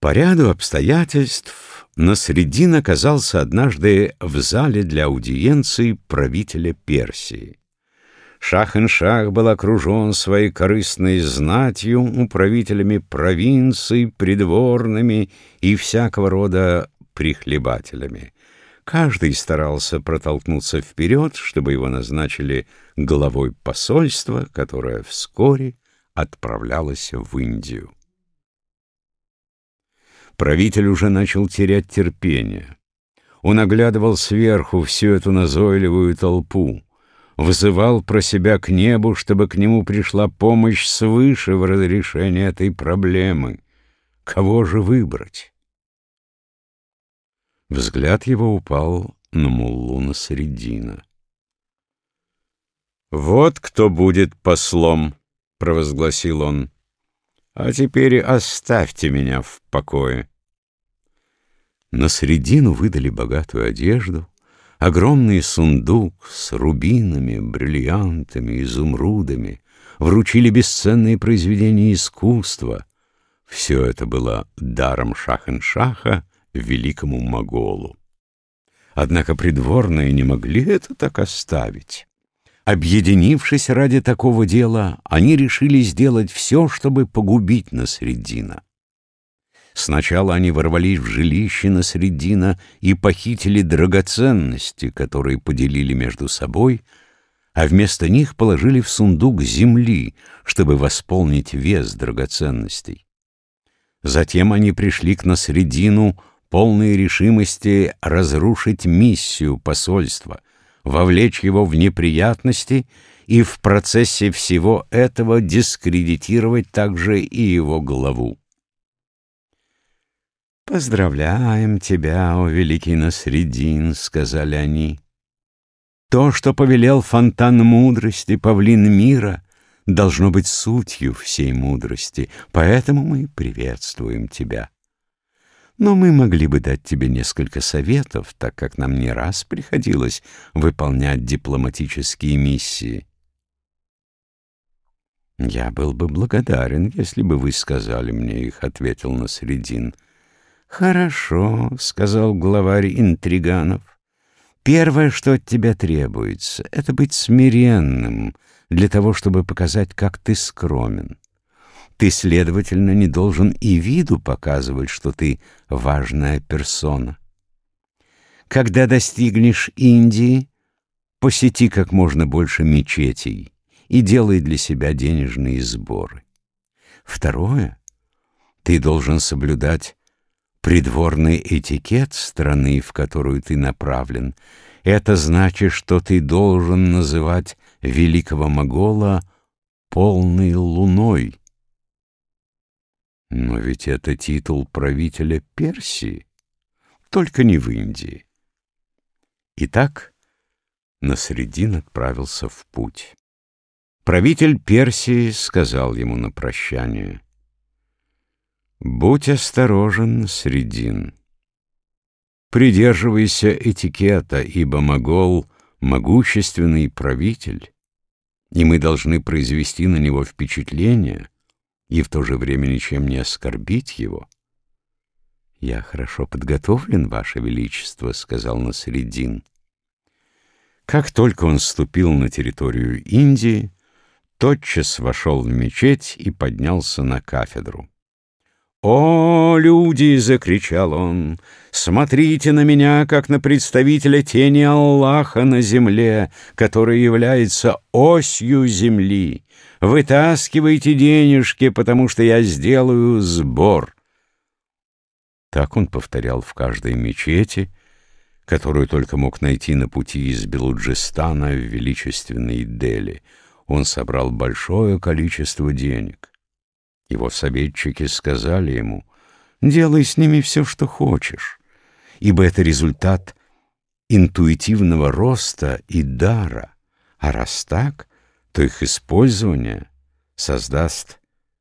По ряду обстоятельств Насредин оказался однажды в зале для аудиенции правителя Персии. Шах-ин-Шах был окружен своей корыстной знатью, управителями провинций, придворными и всякого рода прихлебателями. Каждый старался протолкнуться вперед, чтобы его назначили главой посольства, которое вскоре отправлялось в Индию. Правитель уже начал терять терпение. Он оглядывал сверху всю эту назойливую толпу, вызывал про себя к небу, чтобы к нему пришла помощь свыше в разрешении этой проблемы. Кого же выбрать? Взгляд его упал на Муллу Насреддина. «Вот кто будет послом», — провозгласил он. А теперь оставьте меня в покое. На средину выдали богатую одежду, огромный сундук с рубинами, бриллиантами, изумрудами, вручили бесценные произведения искусства. Все это было даром Шахен-Шаха великому Моголу. Однако придворные не могли это так оставить. Объединившись ради такого дела, они решили сделать все, чтобы погубить Насреддина. Сначала они ворвались в жилище Насреддина и похитили драгоценности, которые поделили между собой, а вместо них положили в сундук земли, чтобы восполнить вес драгоценностей. Затем они пришли к Насреддину полной решимости разрушить миссию посольства — вовлечь его в неприятности и в процессе всего этого дискредитировать также и его главу. «Поздравляем тебя, о великий Насредин», — сказали они. «То, что повелел фонтан мудрости, павлин мира, должно быть сутью всей мудрости, поэтому мы приветствуем тебя». Но мы могли бы дать тебе несколько советов, так как нам не раз приходилось выполнять дипломатические миссии. «Я был бы благодарен, если бы вы сказали мне их», — ответил Насредин. «Хорошо», — сказал главарь интриганов. «Первое, что от тебя требуется, — это быть смиренным для того, чтобы показать, как ты скромен. Ты, следовательно, не должен и виду показывать, что ты важная персона. Когда достигнешь Индии, посети как можно больше мечетей и делай для себя денежные сборы. Второе, ты должен соблюдать придворный этикет страны, в которую ты направлен. Это значит, что ты должен называть великого Могола полной луной, но ведь это титул правителя Персии, только не в Индии. Итак, Насредин отправился в путь. Правитель Персии сказал ему на прощание, «Будь осторожен, Средин. Придерживайся этикета, ибо Могол — могущественный правитель, и мы должны произвести на него впечатление» и в то же время ничем не оскорбить его. «Я хорошо подготовлен, Ваше Величество», — сказал Насредин. Как только он ступил на территорию Индии, тотчас вошел в мечеть и поднялся на кафедру. «О, люди!» — закричал он. «Смотрите на меня, как на представителя тени Аллаха на земле, который является осью земли. Вытаскивайте денежки, потому что я сделаю сбор». Так он повторял в каждой мечети, которую только мог найти на пути из Белуджистана в величественный Дели. Он собрал большое количество денег. Его советчики сказали ему, «Делай с ними все, что хочешь, ибо это результат интуитивного роста и дара, а раз так, то их использование создаст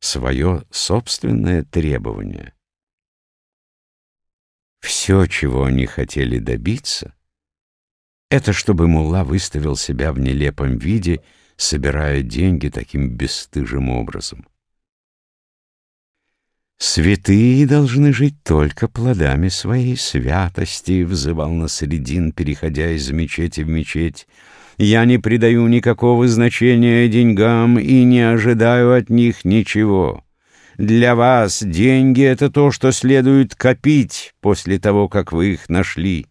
свое собственное требование». Все, чего они хотели добиться, это чтобы Мулла выставил себя в нелепом виде, собирая деньги таким бесстыжим образом. Святые должны жить только плодами своей святости, взывал на средин, переходя из мечети в мечеть. Я не придаю никакого значения деньгам и не ожидаю от них ничего. Для вас деньги — это то, что следует копить после того, как вы их нашли.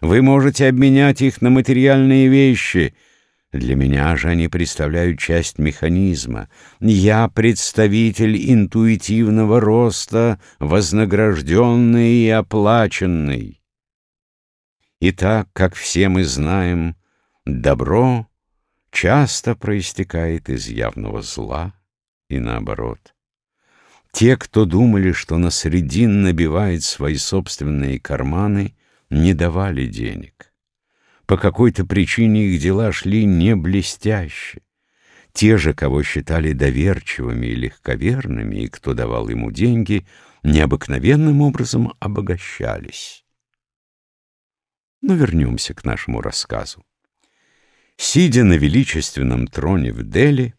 Вы можете обменять их на материальные вещи — для меня же они представляют часть механизма. Я представитель интуитивного роста, вознагражденный и оплаченный. И так, как все мы знаем, добро часто проистекает из явного зла и наоборот. Те, кто думали, что на средин набивает свои собственные карманы, не давали денег. По какой-то причине их дела шли не блестяще. Те же, кого считали доверчивыми и легковерными, и кто давал ему деньги, необыкновенным образом обогащались. Но вернемся к нашему рассказу. Сидя на величественном троне в Дели,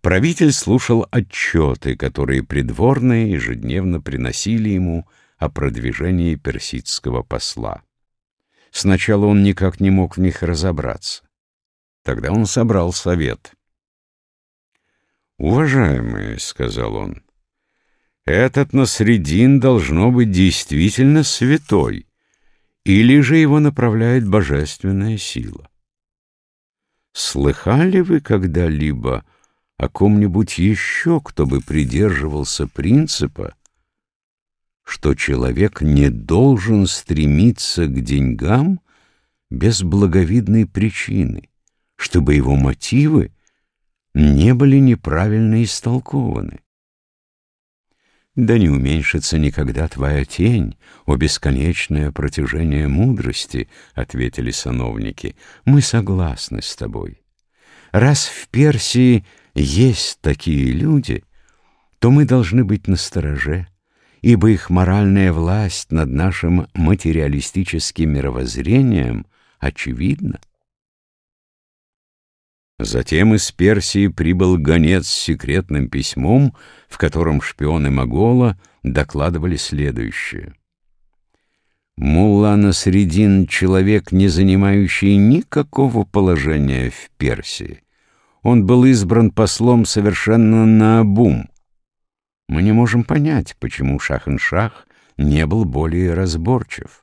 правитель слушал отчеты, которые придворные ежедневно приносили ему о продвижении персидского посла. Сначала он никак не мог в них разобраться. Тогда он собрал совет. «Уважаемые», — сказал он, — «этот Насредин должно быть действительно святой, или же его направляет божественная сила. Слыхали вы когда-либо о ком-нибудь еще, кто бы придерживался принципа, что человек не должен стремиться к деньгам без благовидной причины, чтобы его мотивы не были неправильно истолкованы. Да не уменьшится никогда твоя тень, о бесконечное протяжение мудрости, — ответили сановники. Мы согласны с тобой. Раз в Персии есть такие люди, то мы должны быть настороже ибо их моральная власть над нашим материалистическим мировоззрением очевидна. Затем из Персии прибыл гонец с секретным письмом, в котором шпионы Могола докладывали следующее. Мулла Насредин — человек, не занимающий никакого положения в Персии. Он был избран послом совершенно наобум, мы не можем понять, почему Шах-ин-Шах не был более разборчив.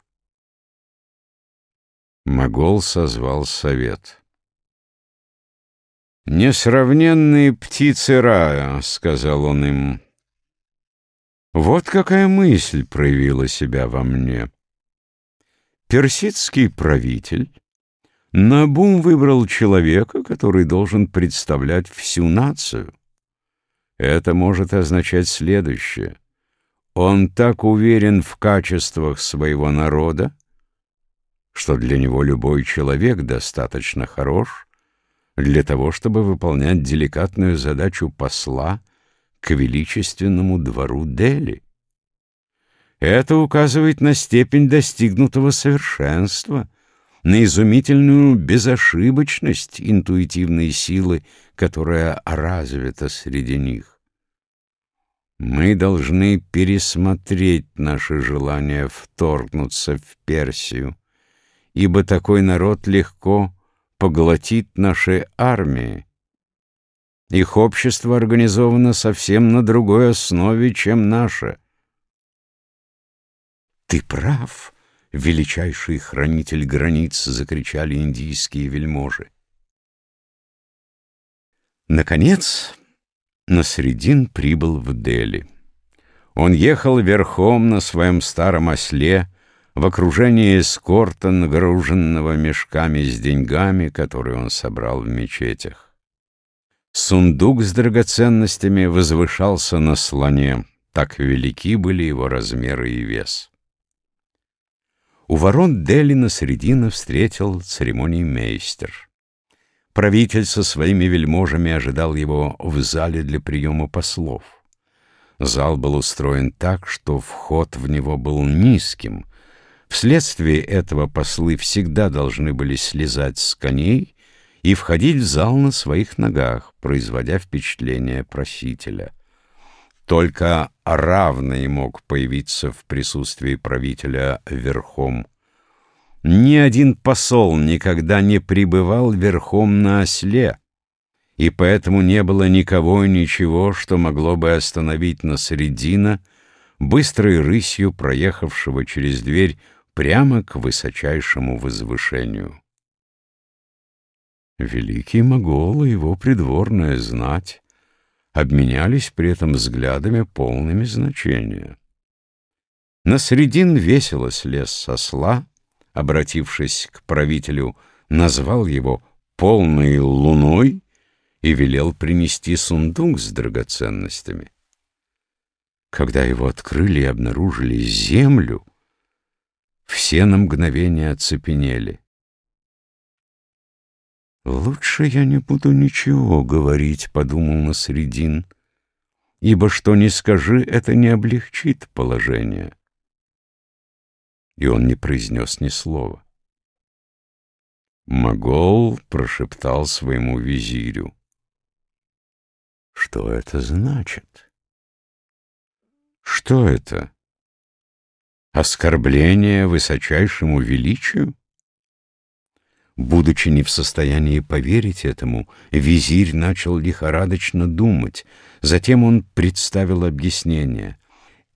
Могол созвал совет. «Несравненные птицы рая», — сказал он им. «Вот какая мысль проявила себя во мне. Персидский правитель Набум выбрал человека, который должен представлять всю нацию. Это может означать следующее. Он так уверен в качествах своего народа, что для него любой человек достаточно хорош для того, чтобы выполнять деликатную задачу посла к величественному двору Дели. Это указывает на степень достигнутого совершенства, на изумительную безошибочность интуитивной силы, которая развита среди них. Мы должны пересмотреть наше желание вторгнуться в Персию, ибо такой народ легко поглотит наши армии. Их общество организовано совсем на другой основе, чем наше. «Ты прав!» величайший хранитель границ!» — закричали индийские вельможи. Наконец, Насредин прибыл в Дели. Он ехал верхом на своем старом осле, в окружении эскорта, нагруженного мешками с деньгами, которые он собрал в мечетях. Сундук с драгоценностями возвышался на слоне, так велики были его размеры и вес. У ворот Делина Средина встретил церемониймейстер. Правитель со своими вельможами ожидал его в зале для приема послов. Зал был устроен так, что вход в него был низким. Вследствие этого послы всегда должны были слезать с коней и входить в зал на своих ногах, производя впечатление просителя. Только равный мог появиться в присутствии правителя верхом. Ни один посол никогда не пребывал верхом на осле, и поэтому не было никого и ничего, что могло бы остановить Насреддина, быстрой рысью проехавшего через дверь прямо к высочайшему возвышению. Великий Могол и его придворная знать обменялись при этом взглядами полными значения. Насредин весело слез со сла, обратившись к правителю, назвал его «полной луной» и велел принести сундук с драгоценностями. Когда его открыли и обнаружили землю, все на мгновение оцепенели. «Лучше я не буду ничего говорить», — подумал Насредин, «ибо что ни скажи, это не облегчит положение». И он не произнес ни слова. Могол прошептал своему визирю. «Что это значит?» «Что это? Оскорбление высочайшему величию?» Будучи не в состоянии поверить этому, визирь начал лихорадочно думать. Затем он представил объяснение.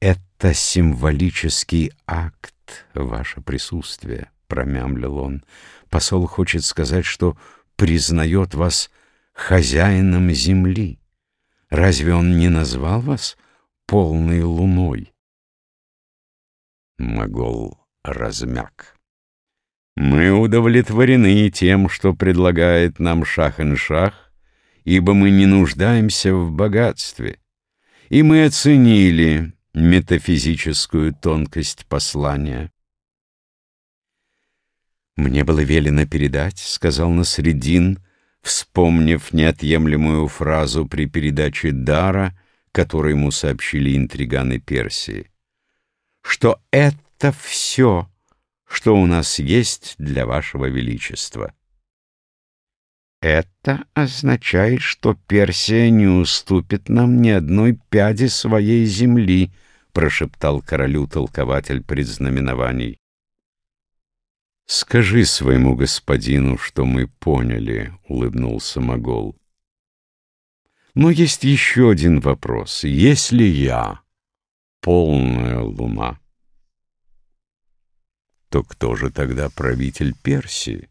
«Это символический акт, ваше присутствие», — промямлил он. «Посол хочет сказать, что признает вас хозяином земли. Разве он не назвал вас полной луной?» Могол размяк. Мы удовлетворены тем, что предлагает нам шах-ин-шах, ибо мы не нуждаемся в богатстве, и мы оценили метафизическую тонкость послания. «Мне было велено передать», — сказал Насредин, вспомнив неотъемлемую фразу при передаче дара, который ему сообщили интриганы Персии, «что это все» что у нас есть для вашего величества. Это означает, что Персия не уступит нам ни одной пяди своей земли, прошептал королю толкователь предзнаменований. «Скажи своему господину, что мы поняли», — улыбнулся Могол. «Но есть еще один вопрос. Если я полная луна, то кто же тогда правитель Персии?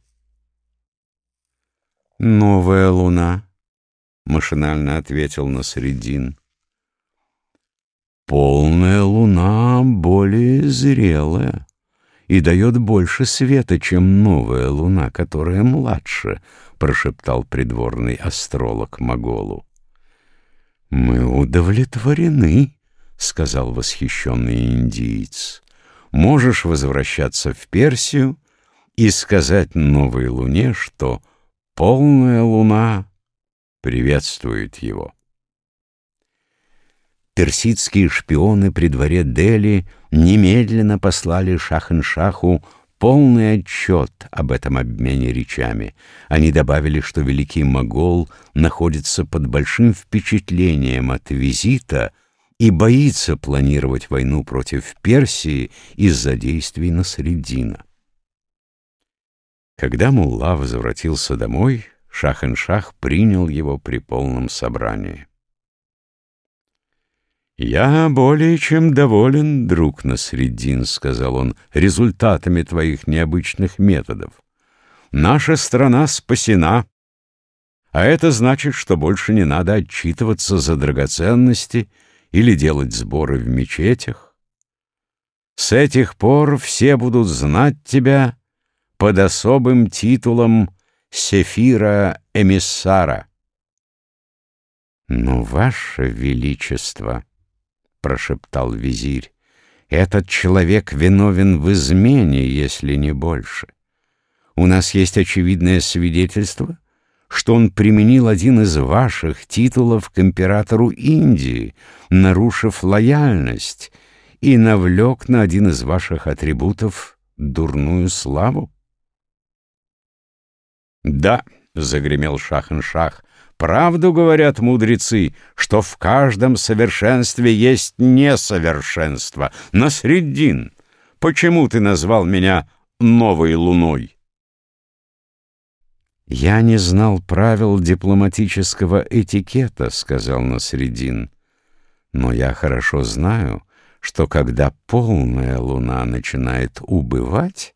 «Новая луна», — машинально ответил Насредин. «Полная луна более зрелая и дает больше света, чем новая луна, которая младше», — прошептал придворный астролог Моголу. «Мы удовлетворены», — сказал восхищенный индиец можешь возвращаться в Персию и сказать новой луне, что полная луна приветствует его. Персидские шпионы при дворе Дели немедленно послали Шахен-Шаху полный отчет об этом обмене речами. Они добавили, что великий могол находится под большим впечатлением от визита — и боится планировать войну против Персии из-за действий Насреддина. Когда Мулла возвратился домой, Шах-ин-Шах принял его при полном собрании. «Я более чем доволен, друг Насреддин», — сказал он, — «результатами твоих необычных методов. Наша страна спасена, а это значит, что больше не надо отчитываться за драгоценности — или делать сборы в мечетях. С этих пор все будут знать тебя под особым титулом Сефира-эмиссара. «Но, ваше величество», — прошептал визирь, — «этот человек виновен в измене, если не больше. У нас есть очевидное свидетельство, что он применил один из ваших титулов к императору Индии, нарушив лояльность, и навлек на один из ваших атрибутов дурную славу? «Да», — загремел Шах-ин-Шах, Правду говорят мудрецы, что в каждом совершенстве есть несовершенство. Насреддин, почему ты назвал меня новой луной? «Я не знал правил дипломатического этикета», — сказал Насреддин. «Но я хорошо знаю, что когда полная луна начинает убывать,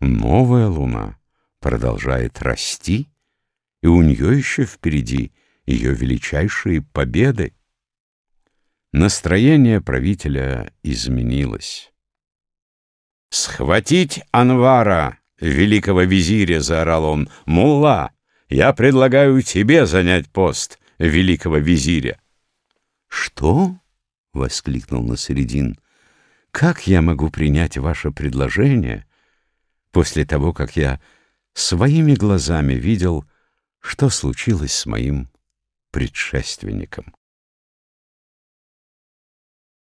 новая луна продолжает расти, и у нее еще впереди ее величайшие победы. Настроение правителя изменилось. «Схватить Анвара, великого визиря!» — заорал он. «Мулла, я предлагаю тебе занять пост великого визиря». «Что?» — воскликнул Насредин. «Как я могу принять ваше предложение после того, как я своими глазами видел, что случилось с моим предшественником.